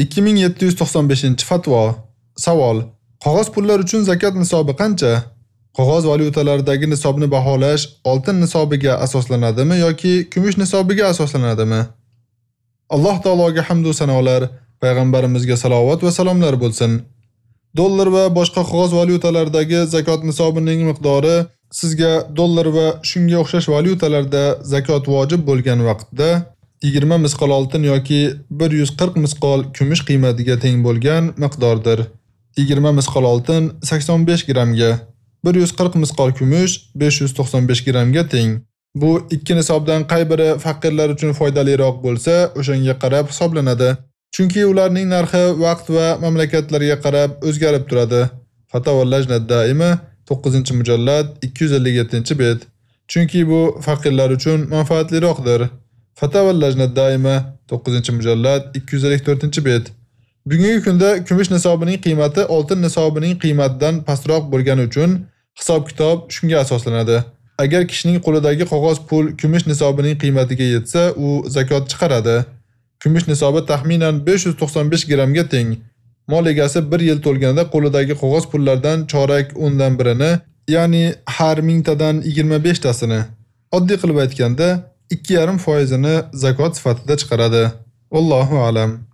2795-fatvo. Savol: Qog'oz pullar uchun zakot nisobi qancha? Qog'oz valyutalardagi nisobni baholash oltin nisobiga asoslanadimi yoki kumush nisobiga asoslanadimi? Alloh taologa hamd va sanolar, payg'ambarimizga salovat va salomlar bo'lsin. Dollar va boshqa qog'oz valyutalardagi zakot nisobining miqdori sizga dollar va shunga o'xshash valyutalarda zakot vojib bo'lgan vaqtda 20 misqol oltin yoki 140 misqol kumush qiymatiga teng bo'lgan miqdordir. 20 misqol oltin 85 grammga, 140 misqol kumush 595 grammga teng. Bu ikki nisobdan qay biri faqirlar uchun foydaliroq bo'lsa, o'shanga qarab hisoblanadi. Chunki ularning narxi vaqt va mamlakatlarga qarab o'zgarib turadi. Fatavallaj Lajnat 9-mujallad 257-bet. Chunki bu faqirlar uchun manfaatliroqdir. Fatavol Lajnat daima 9-mujallad 254-bet. Bugungi kunda kumush nisobining qiymati oltin nisobining qiymatidan pastroq bo'lgani uchun hisob-kitob shunga asoslanadi. Agar kishining qo'lidagi qog'oz pul kumush nisobining qiymatiga yetsa, u zakot chiqaradi. Kumush nisobi taxminan 595 grammga teng. Mol egasi 1 yil to'lganda qo'lidagi qog'oz pullardan chorak o'ndan birini, ya'ni har mingtadan 25 tasini, oddiy qilib aytganda 2,5 foizini zakot sifatida chiqaradi. Allohu a'lam.